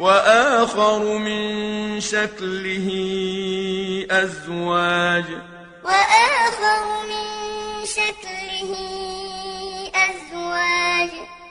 وآخر من شكله أزواج. وآخر من شكله